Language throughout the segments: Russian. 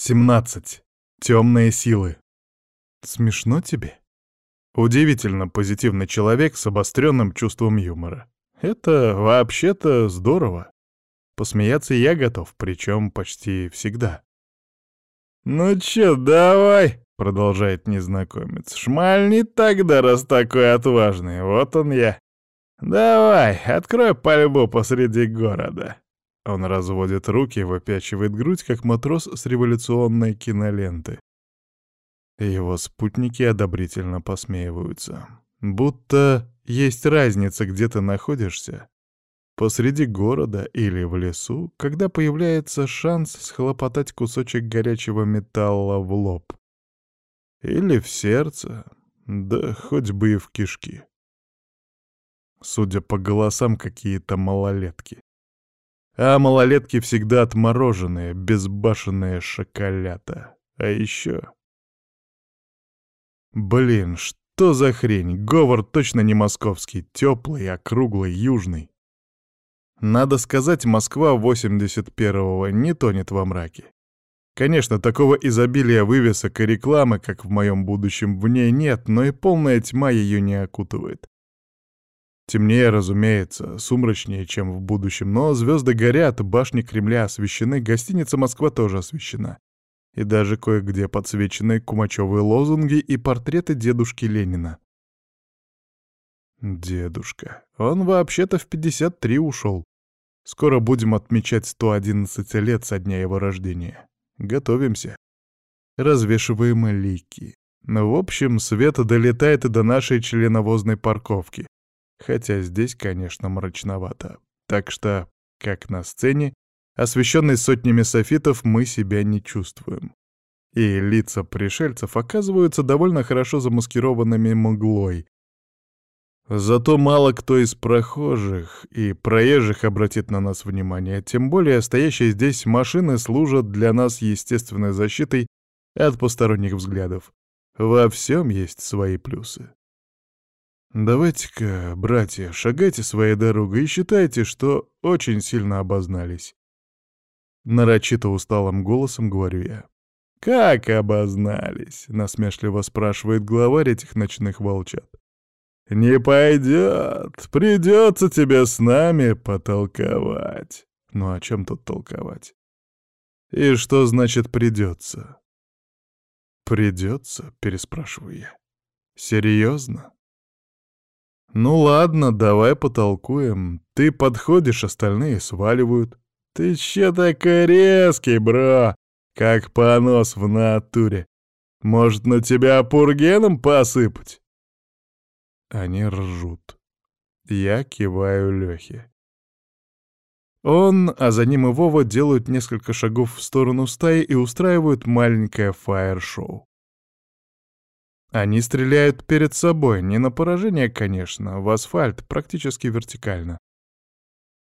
17. Темные силы. Смешно тебе? Удивительно позитивный человек с обостренным чувством юмора. Это вообще-то здорово. Посмеяться я готов, причем почти всегда. «Ну чё, давай!» — продолжает незнакомец. «Шмальни тогда, раз такой отважный. Вот он я. Давай, открой пальбу посреди города». Он разводит руки, выпячивает грудь, как матрос с революционной киноленты. Его спутники одобрительно посмеиваются. Будто есть разница, где ты находишься. Посреди города или в лесу, когда появляется шанс схлопотать кусочек горячего металла в лоб. Или в сердце, да хоть бы и в кишки. Судя по голосам, какие-то малолетки. А малолетки всегда отмороженные, безбашенные шоколята. А еще... Блин, что за хрень? Говор точно не московский, теплый, округлый, южный. Надо сказать, Москва 81-го не тонет во мраке. Конечно, такого изобилия вывесок и рекламы, как в моем будущем, в ней нет, но и полная тьма ее не окутывает. Темнее, разумеется, сумрачнее, чем в будущем, но звезды горят, башни Кремля освещены, гостиница «Москва» тоже освещена. И даже кое-где подсвечены кумачевые лозунги и портреты дедушки Ленина. Дедушка. Он вообще-то в 53 ушел. Скоро будем отмечать 111 лет со дня его рождения. Готовимся. Развешиваем лики. В общем, свет долетает и до нашей членовозной парковки. Хотя здесь, конечно, мрачновато. Так что, как на сцене, освещенной сотнями софитов, мы себя не чувствуем. И лица пришельцев оказываются довольно хорошо замаскированными мглой. Зато мало кто из прохожих и проезжих обратит на нас внимание, тем более стоящие здесь машины служат для нас естественной защитой от посторонних взглядов. Во всем есть свои плюсы. «Давайте-ка, братья, шагайте своей дорогой и считайте, что очень сильно обознались». Нарочито усталым голосом говорю я. «Как обознались?» — насмешливо спрашивает главарь этих ночных волчат. «Не пойдет. Придется тебе с нами потолковать». Ну о чем тут толковать? И что значит «придется»? «Придется?» — переспрашиваю я. «Серьезно?» «Ну ладно, давай потолкуем. Ты подходишь, остальные сваливают». «Ты че такой резкий, бро? Как понос в натуре. Может, на тебя пургеном посыпать?» Они ржут. Я киваю Лёхе. Он, а за ним и Вова делают несколько шагов в сторону стаи и устраивают маленькое фаер-шоу. Они стреляют перед собой, не на поражение, конечно, в асфальт, практически вертикально.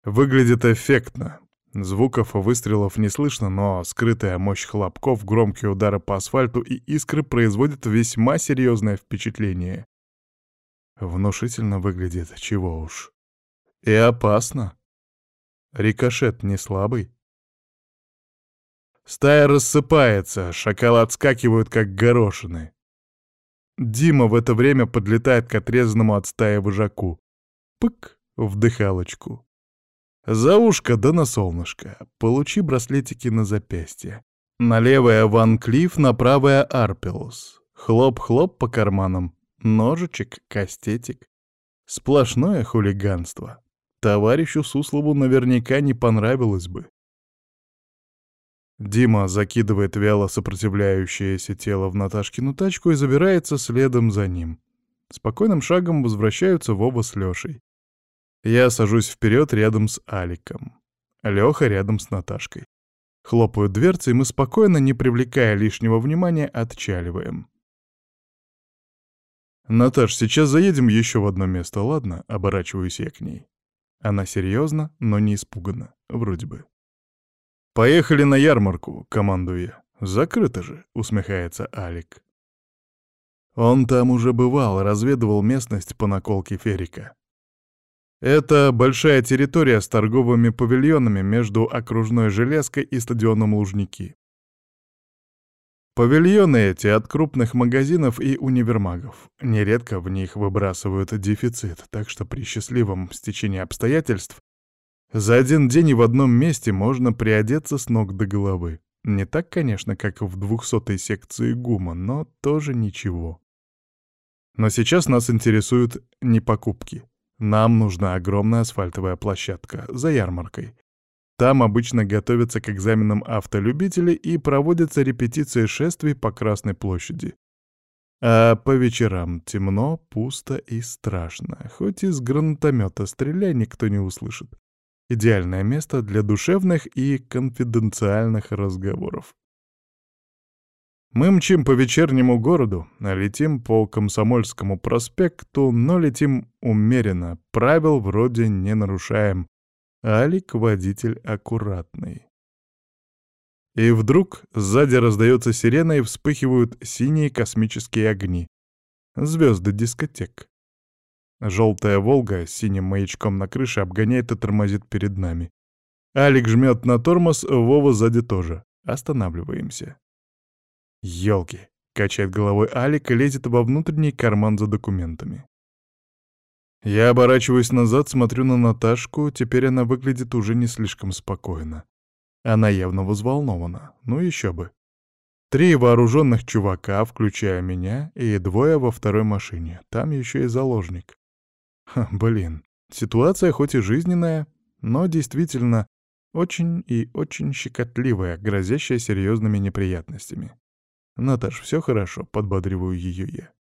Выглядит эффектно. Звуков выстрелов не слышно, но скрытая мощь хлопков, громкие удары по асфальту и искры производят весьма серьезное впечатление. Внушительно выглядит, чего уж. И опасно. Рикошет не слабый. Стая рассыпается, шакалы отскакивают, как горошины. Дима в это время подлетает к отрезанному от стаи вожаку. Пык! В дыхалочку. За ушко да на солнышко. Получи браслетики на запястье. На левое Ван Клифф, на правое Арпелус. Хлоп-хлоп по карманам. Ножичек, кастетик. Сплошное хулиганство. Товарищу Суслову наверняка не понравилось бы. Дима закидывает вяло сопротивляющееся тело в Наташкину тачку и забирается следом за ним. Спокойным шагом возвращаются Вова с Лёшей. Я сажусь вперед рядом с Аликом. Лёха рядом с Наташкой. Хлопают дверцы, и мы спокойно, не привлекая лишнего внимания, отчаливаем. «Наташ, сейчас заедем еще в одно место, ладно?» — оборачиваюсь я к ней. Она серьезно, но не испугана, вроде бы. «Поехали на ярмарку», — командую. «Закрыто же», — усмехается Алик. Он там уже бывал, разведывал местность по наколке Ферика. Это большая территория с торговыми павильонами между окружной железкой и стадионом Лужники. Павильоны эти от крупных магазинов и универмагов. Нередко в них выбрасывают дефицит, так что при счастливом стечении обстоятельств за один день и в одном месте можно приодеться с ног до головы. Не так, конечно, как в двухсотой секции ГУМа, но тоже ничего. Но сейчас нас интересуют не покупки. Нам нужна огромная асфальтовая площадка за ярмаркой. Там обычно готовятся к экзаменам автолюбители и проводятся репетиции шествий по Красной площади. А по вечерам темно, пусто и страшно. Хоть из гранатомета стреляй, никто не услышит. Идеальное место для душевных и конфиденциальных разговоров. Мы мчим по вечернему городу, а летим по Комсомольскому проспекту, но летим умеренно, правил вроде не нарушаем. Алик — водитель аккуратный. И вдруг сзади раздается сирена и вспыхивают синие космические огни. Звезды дискотек. Желтая «Волга» с синим маячком на крыше обгоняет и тормозит перед нами. Алик жмет на тормоз, Вова сзади тоже. Останавливаемся. «Елки!» — качает головой Алик и лезет во внутренний карман за документами. Я оборачиваюсь назад, смотрю на Наташку, теперь она выглядит уже не слишком спокойно. Она явно взволнована, ну еще бы. Три вооруженных чувака, включая меня, и двое во второй машине, там еще и заложник. Блин, ситуация хоть и жизненная, но действительно очень и очень щекотливая, грозящая серьезными неприятностями. «Наташ, все хорошо», — подбадриваю ее я.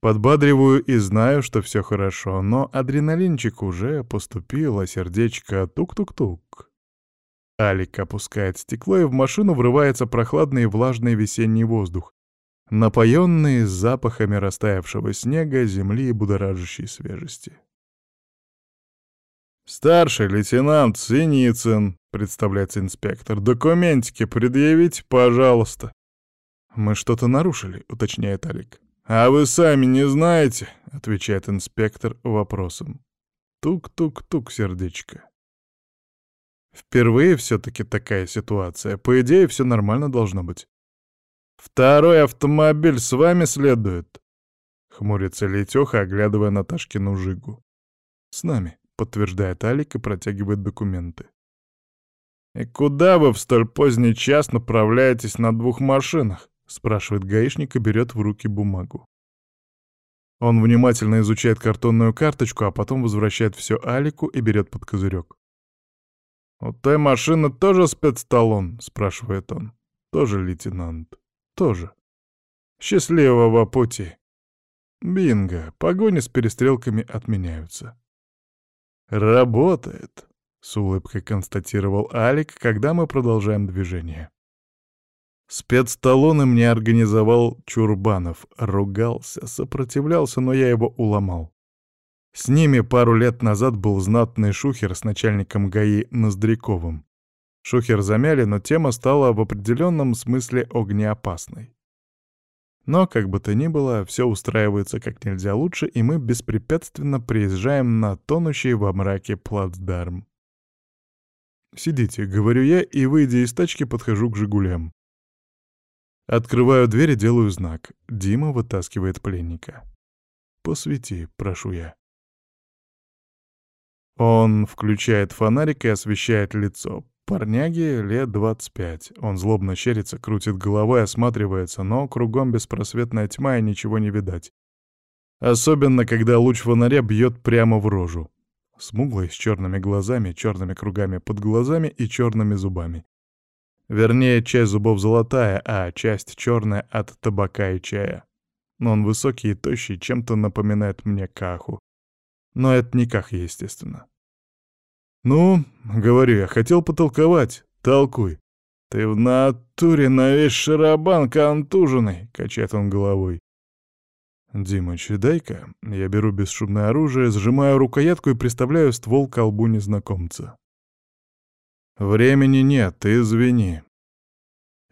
Подбадриваю и знаю, что все хорошо, но адреналинчик уже поступил, а сердечко тук-тук-тук. Алик опускает стекло, и в машину врывается прохладный и влажный весенний воздух, напоенный запахами растаявшего снега, земли и будоражащей свежести. «Старший лейтенант Синицын», — представляется инспектор, — «документики предъявите, пожалуйста». «Мы что-то нарушили», — уточняет Алик. «А вы сами не знаете?» — отвечает инспектор вопросом. Тук-тук-тук, сердечко. Впервые все-таки такая ситуация. По идее, все нормально должно быть. «Второй автомобиль с вами следует?» — хмурится Летёха, оглядывая Наташкину жигу. «С нами», — подтверждает Алик и протягивает документы. «И куда вы в столь поздний час направляетесь на двух машинах?» — спрашивает гаишник и берет в руки бумагу. Он внимательно изучает картонную карточку, а потом возвращает все Алику и берет под козырек. «У той машины тоже спецталон?» — спрашивает он. «Тоже лейтенант. Тоже. Счастливого пути!» Бинго, погони с перестрелками отменяются. «Работает», — с улыбкой констатировал Алик, когда мы продолжаем движение. Спецталоны мне организовал Чурбанов. Ругался, сопротивлялся, но я его уломал. С ними пару лет назад был знатный шухер с начальником ГАИ Ноздряковым. Шухер замяли, но тема стала в определенном смысле огнеопасной. Но, как бы то ни было, все устраивается как нельзя лучше, и мы беспрепятственно приезжаем на тонущий во мраке плацдарм. «Сидите», — говорю я, и, выйдя из тачки, подхожу к «Жигулям». Открываю дверь и делаю знак. Дима вытаскивает пленника. «Посвети», — прошу я. Он включает фонарик и освещает лицо. Парняге лет 25. Он злобно щерится, крутит головой, осматривается, но кругом беспросветная тьма и ничего не видать. Особенно, когда луч фонаря бьет прямо в рожу. Смуглый, с черными глазами, черными кругами под глазами и черными зубами. Вернее, часть зубов золотая, а часть черная от табака и чая. Но он высокий и тощий, чем-то напоминает мне Каху. Но это не Ках, естественно. «Ну, — говорю я, — хотел потолковать. Толкуй. Ты в натуре на весь шарабан контуженный, — качает он головой. «Димыч, дай-ка». Я беру бесшумное оружие, сжимаю рукоятку и приставляю ствол к колбу незнакомца. «Времени нет, извини.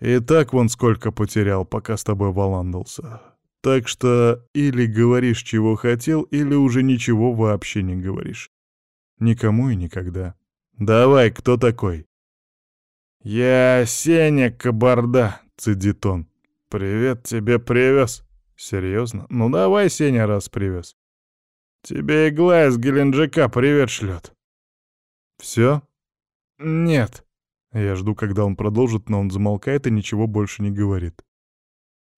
И так вон сколько потерял, пока с тобой валандался. Так что или говоришь, чего хотел, или уже ничего вообще не говоришь. Никому и никогда. Давай, кто такой? «Я Сеня Кабарда», — цедит он. «Привет тебе привез». «Серьезно? Ну давай, Сеня, раз привез. Тебе игла из Геленджика привет шлет». «Все?» «Нет». Я жду, когда он продолжит, но он замолкает и ничего больше не говорит.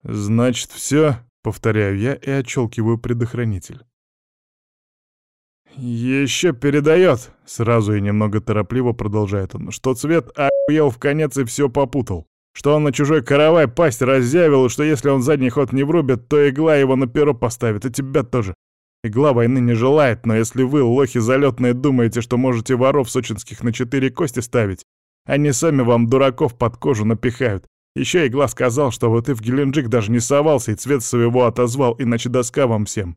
«Значит, все?» — повторяю я и отщелкиваю предохранитель. «Еще передает!» — сразу и немного торопливо продолжает он, что цвет охуел в конец и все попутал. Что он на чужой каравай пасть разъявил, и что если он задний ход не врубит, то игла его на перо поставит, и тебя тоже. Игла войны не желает, но если вы, лохи залетные, думаете, что можете воров сочинских на четыре кости ставить, они сами вам дураков под кожу напихают. Еще Игла сказал, что вот и в Геленджик даже не совался и цвет своего отозвал, иначе доска вам всем.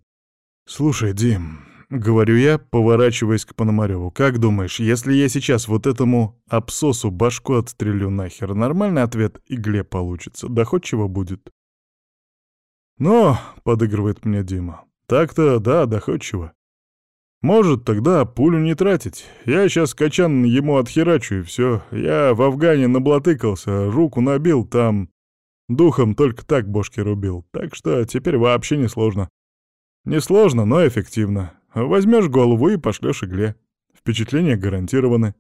«Слушай, Дим, Говорю я, поворачиваясь к Пономареву. «Как думаешь, если я сейчас вот этому абсосу башку отстрелю нахер, нормальный ответ игле получится? Доходчиво будет?» «Но», — подыгрывает мне Дима, — «так-то да, доходчиво. Может, тогда пулю не тратить. Я сейчас качан ему отхерачу, и все. Я в Афгане наблатыкался, руку набил, там духом только так бошки рубил. Так что теперь вообще не сложно. Не сложно, но эффективно. Возьмешь голову и пошлешь игле. Впечатления гарантированы.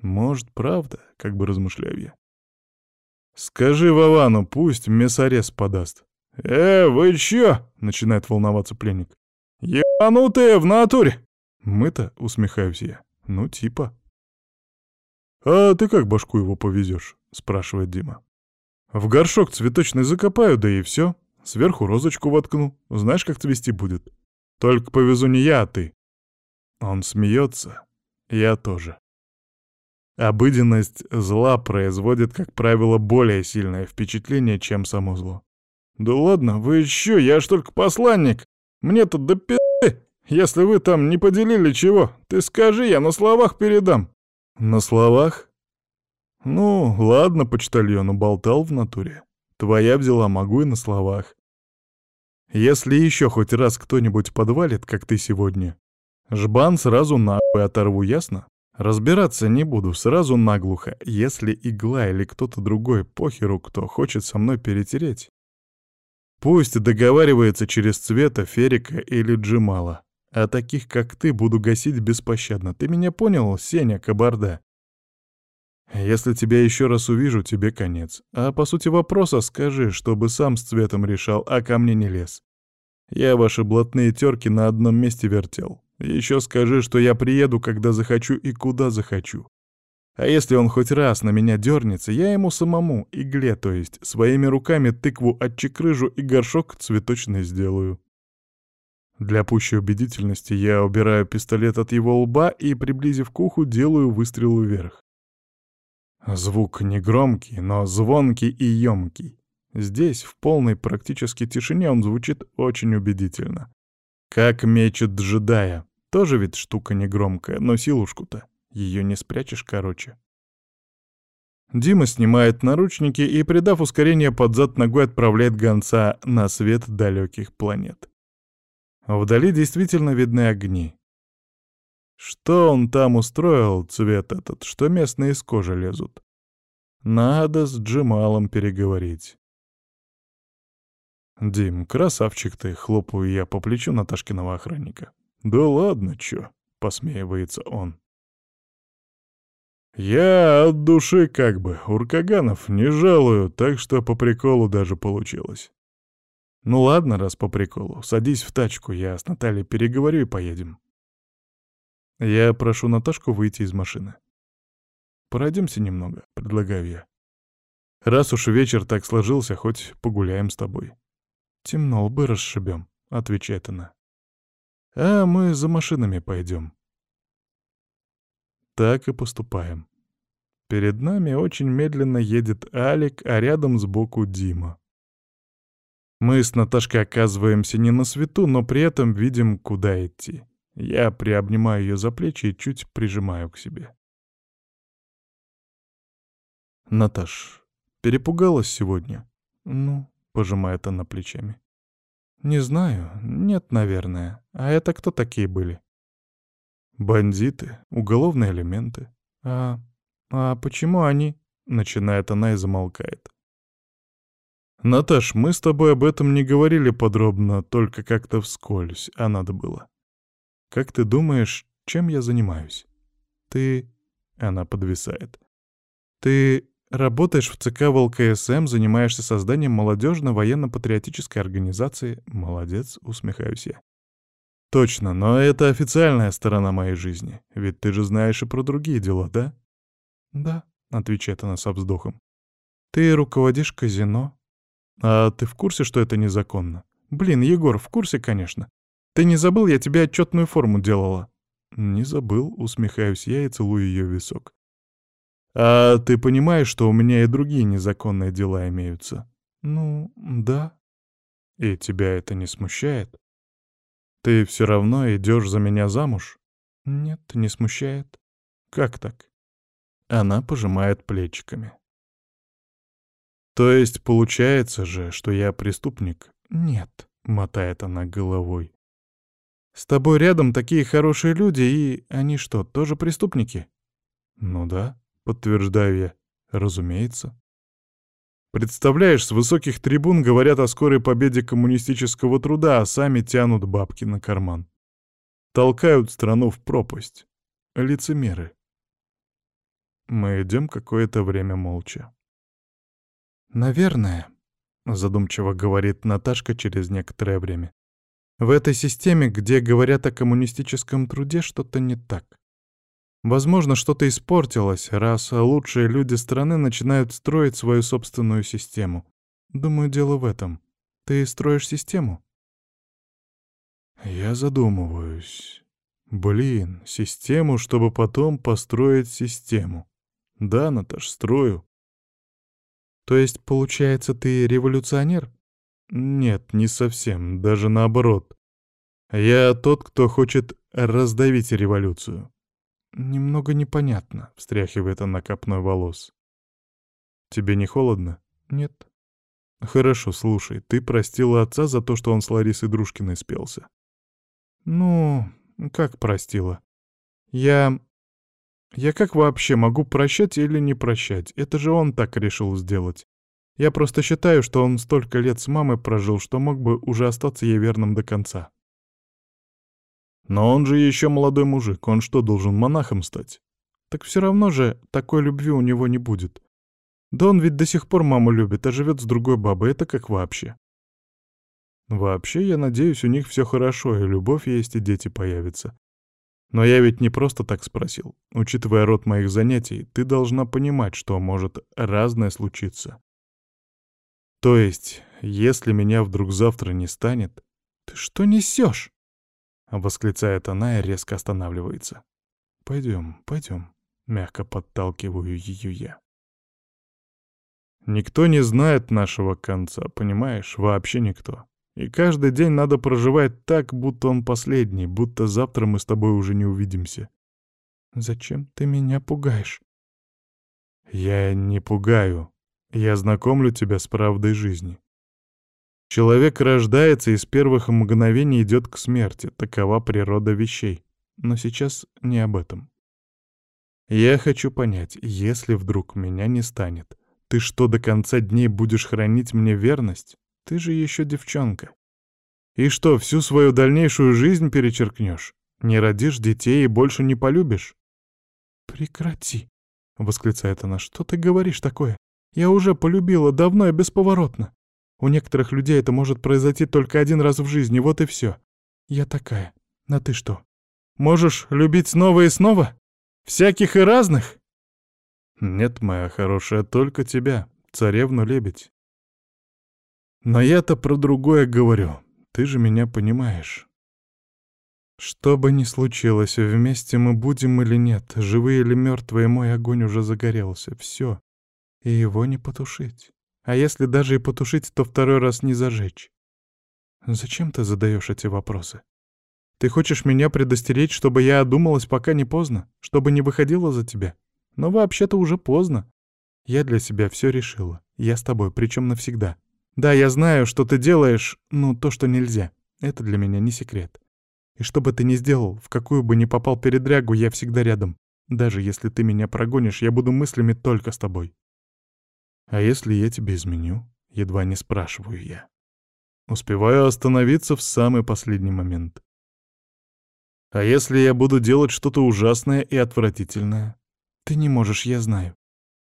Может, правда, как бы размышляю я. Скажи Вовану, пусть мясорез подаст. «Э, вы чё?» — начинает волноваться пленник. «Ебанутые в натуре!» «Мы-то?» — усмехаюсь я. «Ну, типа». «А ты как башку его повезешь?» — спрашивает Дима. «В горшок цветочный закопаю, да и все. Сверху розочку воткну. Знаешь, как цвести будет?» Только повезу не я, а ты. Он смеется. Я тоже. Обыденность зла производит, как правило, более сильное впечатление, чем само зло. «Да ладно, вы еще, я ж только посланник. Мне-то до пи***ы. Если вы там не поделили чего, ты скажи, я на словах передам». «На словах?» «Ну, ладно, почтальон, уболтал в натуре. Твоя взяла, могу и на словах. Если еще хоть раз кто-нибудь подвалит, как ты сегодня, жбан сразу нахуй оторву, ясно? Разбираться не буду, сразу наглухо. Если игла или кто-то другой, похеру, кто хочет со мной перетереть. Пусть договаривается через Цвета, Ферика или Джимала. А таких, как ты, буду гасить беспощадно. Ты меня понял, Сеня Кабарда? Если тебя еще раз увижу, тебе конец. А по сути вопроса скажи, чтобы сам с цветом решал, а ко мне не лез. Я ваши блатные терки на одном месте вертел. Еще скажи, что я приеду, когда захочу и куда захочу. А если он хоть раз на меня дернется, я ему самому, игле то есть, своими руками тыкву отчекрыжу и горшок цветочный сделаю. Для пущей убедительности я убираю пистолет от его лба и, приблизив к уху, делаю выстрел вверх. Звук не громкий, но звонкий и ёмкий. Здесь, в полной практически тишине, он звучит очень убедительно. Как мечет джедая. Тоже ведь штука негромкая, но силушку-то. Ее не спрячешь, короче. Дима снимает наручники и, придав ускорение под зад ногой, отправляет гонца на свет далеких планет. Вдали действительно видны огни. Что он там устроил, цвет этот, что местные из кожи лезут? Надо с Джемалом переговорить. «Дим, красавчик ты!» — хлопаю я по плечу Наташкиного охранника. «Да ладно, чё?» — посмеивается он. «Я от души как бы, уркаганов не жалую, так что по приколу даже получилось». «Ну ладно, раз по приколу, садись в тачку, я с Натальей переговорю и поедем». Я прошу Наташку выйти из машины. «Пройдемся немного», — предлагаю я. «Раз уж вечер так сложился, хоть погуляем с тобой». «Темно, лбы расшибем», — отвечает она. «А мы за машинами пойдем». Так и поступаем. Перед нами очень медленно едет Алик, а рядом сбоку Дима. Мы с Наташкой оказываемся не на свету, но при этом видим, куда идти. Я приобнимаю ее за плечи и чуть прижимаю к себе. Наташ, перепугалась сегодня? Ну, пожимает она плечами. Не знаю, нет, наверное. А это кто такие были? Бандиты, уголовные элементы. А, а почему они? — начинает она и замолкает. «Наташ, мы с тобой об этом не говорили подробно, только как-то вскользь, а надо было. Как ты думаешь, чем я занимаюсь?» «Ты...» — она подвисает. «Ты работаешь в ЦК ВЛКСМ, занимаешься созданием молодежной военно-патриотической организации. Молодец, усмехаюсь я. Точно, но это официальная сторона моей жизни. Ведь ты же знаешь и про другие дела, да? Да, отвечает она со вздохом. Ты руководишь казино, «А ты в курсе, что это незаконно?» «Блин, Егор, в курсе, конечно. Ты не забыл, я тебе отчетную форму делала?» «Не забыл», — усмехаюсь я и целую ее висок. «А ты понимаешь, что у меня и другие незаконные дела имеются?» «Ну, да». «И тебя это не смущает?» «Ты все равно идешь за меня замуж?» «Нет, не смущает». «Как так?» Она пожимает плечиками. То есть получается же, что я преступник? Нет, мотает она головой. С тобой рядом такие хорошие люди, и они что, тоже преступники? Ну да, подтверждаю я. Разумеется. Представляешь, с высоких трибун говорят о скорой победе коммунистического труда, а сами тянут бабки на карман. Толкают страну в пропасть. Лицемеры. Мы идем какое-то время молча. «Наверное», — задумчиво говорит Наташка через некоторое время. «В этой системе, где говорят о коммунистическом труде, что-то не так. Возможно, что-то испортилось, раз лучшие люди страны начинают строить свою собственную систему. Думаю, дело в этом. Ты строишь систему?» Я задумываюсь. Блин, систему, чтобы потом построить систему. Да, Наташ, строю. То есть, получается, ты революционер? Нет, не совсем, даже наоборот. Я тот, кто хочет раздавить революцию. Немного непонятно, встряхивает она копной волос. Тебе не холодно? Нет. Хорошо, слушай, ты простила отца за то, что он с Ларисой Дружкиной спелся? Ну, как простила? Я... Я как вообще могу прощать или не прощать? Это же он так решил сделать. Я просто считаю, что он столько лет с мамой прожил, что мог бы уже остаться ей верным до конца. Но он же еще молодой мужик, он что, должен монахом стать? Так все равно же такой любви у него не будет. Да он ведь до сих пор маму любит, а живет с другой бабой, это как вообще? Вообще, я надеюсь, у них все хорошо, и любовь есть, и дети появятся. Но я ведь не просто так спросил. Учитывая род моих занятий, ты должна понимать, что может разное случиться. То есть, если меня вдруг завтра не станет... Ты что несешь? Восклицает она и резко останавливается. Пойдем, пойдем. Мягко подталкиваю ее я. Никто не знает нашего конца, понимаешь? Вообще никто. И каждый день надо проживать так, будто он последний, будто завтра мы с тобой уже не увидимся. Зачем ты меня пугаешь? Я не пугаю. Я знакомлю тебя с правдой жизни. Человек рождается и с первых мгновений идет к смерти. Такова природа вещей. Но сейчас не об этом. Я хочу понять, если вдруг меня не станет, ты что, до конца дней будешь хранить мне верность? Ты же еще девчонка. И что, всю свою дальнейшую жизнь перечеркнешь? Не родишь детей и больше не полюбишь? Прекрати, — восклицает она. Что ты говоришь такое? Я уже полюбила давно и бесповоротно. У некоторых людей это может произойти только один раз в жизни, вот и все. Я такая. А ты что? Можешь любить снова и снова? Всяких и разных? Нет, моя хорошая, только тебя, царевну-лебедь. Но я-то про другое говорю. Ты же меня понимаешь. Что бы ни случилось, вместе мы будем или нет, живые или мертвые, мой огонь уже загорелся. Все. И его не потушить. А если даже и потушить, то второй раз не зажечь. Зачем ты задаешь эти вопросы? Ты хочешь меня предостеречь, чтобы я одумалась, пока не поздно? Чтобы не выходила за тебя? Но вообще-то уже поздно. Я для себя все решила. Я с тобой, причем навсегда. Да, я знаю, что ты делаешь, ну, то, что нельзя. Это для меня не секрет. И что бы ты ни сделал, в какую бы ни попал передрягу, я всегда рядом. Даже если ты меня прогонишь, я буду мыслями только с тобой. А если я тебе изменю? Едва не спрашиваю я. Успеваю остановиться в самый последний момент. А если я буду делать что-то ужасное и отвратительное? Ты не можешь, я знаю.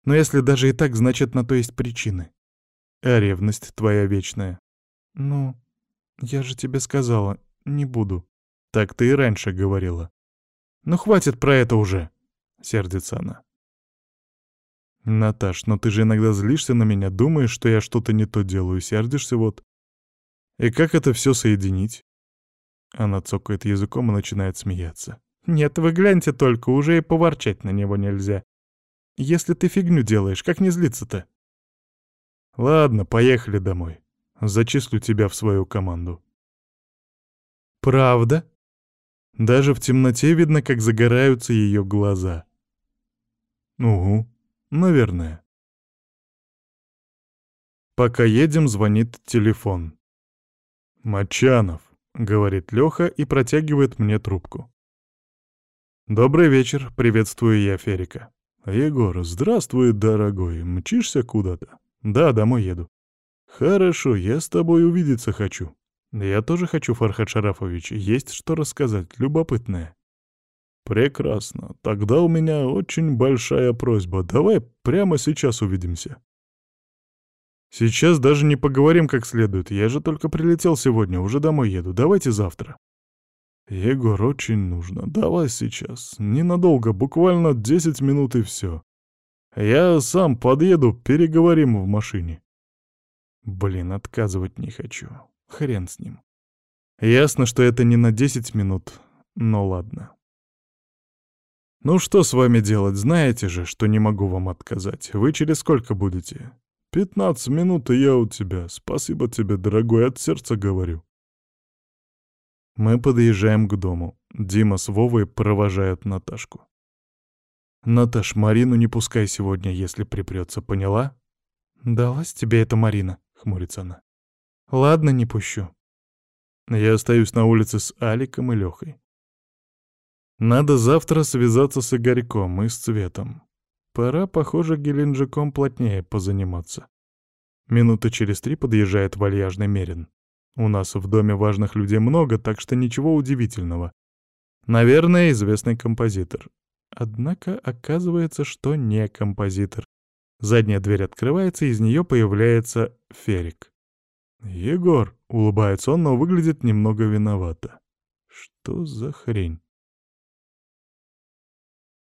Но если даже и так, значит, на то есть причины. А ревность твоя вечная. Ну, я же тебе сказала, не буду. Так ты и раньше говорила. Ну хватит про это уже, сердится она. Наташ, но ты же иногда злишься на меня, думаешь, что я что-то не то делаю, сердишься вот. И как это все соединить? Она цокает языком и начинает смеяться. «Нет, вы гляньте только, уже и поворчать на него нельзя. Если ты фигню делаешь, как не злиться-то?» «Ладно, поехали домой. Зачислю тебя в свою команду». «Правда?» Даже в темноте видно, как загораются ее глаза. «Угу, наверное». Пока едем, звонит телефон. «Мочанов», — говорит Лёха и протягивает мне трубку. «Добрый вечер, приветствую я Ферика». «Егор, здравствуй, дорогой, мчишься куда-то?» «Да, домой еду». «Хорошо, я с тобой увидеться хочу». «Я тоже хочу, Фархад Шарафович, есть что рассказать, любопытное». «Прекрасно. Тогда у меня очень большая просьба. Давай прямо сейчас увидимся». Сейчас даже не поговорим как следует. Я же только прилетел сегодня, уже домой еду. Давайте завтра. Егор, очень нужно. Давай сейчас. Ненадолго, буквально 10 минут и все. Я сам подъеду, переговорим в машине. Блин, отказывать не хочу. Хрен с ним. Ясно, что это не на 10 минут, но ладно. Ну что с вами делать, знаете же, что не могу вам отказать. Вы через сколько будете? «Пятнадцать минут, и я у тебя. Спасибо тебе, дорогой, от сердца говорю». Мы подъезжаем к дому. Дима с Вовой провожают Наташку. «Наташ, Марину не пускай сегодня, если припрется, поняла?» «Далась тебе эта Марина», — хмурится она. «Ладно, не пущу». Я остаюсь на улице с Аликом и Лехой. Надо завтра связаться с Игорьком и с Цветом. Пора, похоже, Геленджиком плотнее позаниматься. Минуты через три подъезжает вальяжный Мерин. У нас в доме важных людей много, так что ничего удивительного. Наверное, известный композитор. Однако оказывается, что не композитор. Задняя дверь открывается, из нее появляется Ферик. «Егор», — улыбается он, но выглядит немного виновато. «Что за хрень?»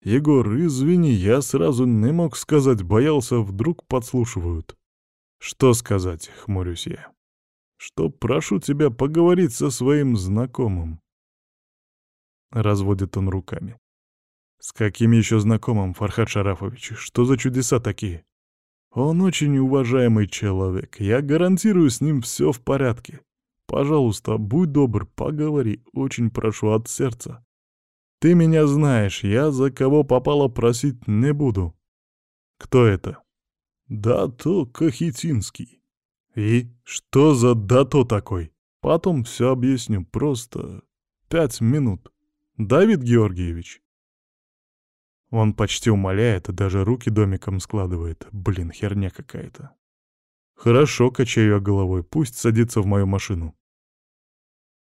«Егор, извини, я сразу не мог сказать, боялся, вдруг подслушивают». «Что сказать?» — хмурюсь я. «Что прошу тебя поговорить со своим знакомым». Разводит он руками. «С каким еще знакомым, Фархад Шарафович? Что за чудеса такие?» «Он очень уважаемый человек. Я гарантирую, с ним все в порядке. Пожалуйста, будь добр, поговори, очень прошу от сердца». Ты меня знаешь, я за кого попало просить не буду. Кто это? Дато Кахетинский. И что за Дато такой? Потом все объясню, просто пять минут. Давид Георгиевич. Он почти умоляет, даже руки домиком складывает. Блин, херня какая-то. Хорошо, качаю головой, пусть садится в мою машину.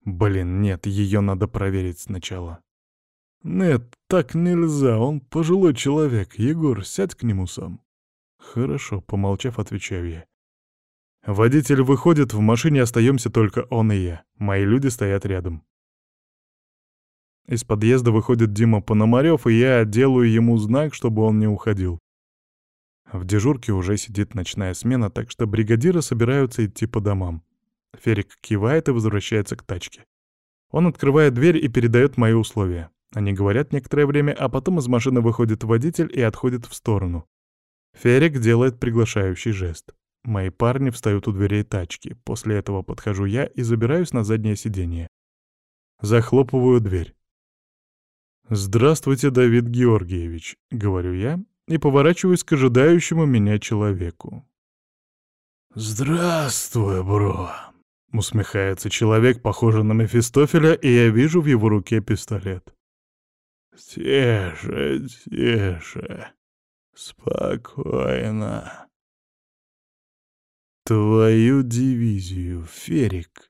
Блин, нет, ее надо проверить сначала. «Нет, так нельзя, он пожилой человек. Егор, сядь к нему сам». «Хорошо», — помолчав, отвечаю я. Водитель выходит, в машине остаемся только он и я. Мои люди стоят рядом. Из подъезда выходит Дима Пономарев, и я делаю ему знак, чтобы он не уходил. В дежурке уже сидит ночная смена, так что бригадиры собираются идти по домам. Ферик кивает и возвращается к тачке. Он открывает дверь и передает мои условия. Они говорят некоторое время, а потом из машины выходит водитель и отходит в сторону. Ферик делает приглашающий жест. Мои парни встают у дверей тачки. После этого подхожу я и забираюсь на заднее сиденье. Захлопываю дверь. «Здравствуйте, Давид Георгиевич», — говорю я и поворачиваюсь к ожидающему меня человеку. «Здравствуй, бро», — усмехается человек, похожий на Мефистофеля, и я вижу в его руке пистолет. «Тише, тише. Спокойно. Твою дивизию, Ферик,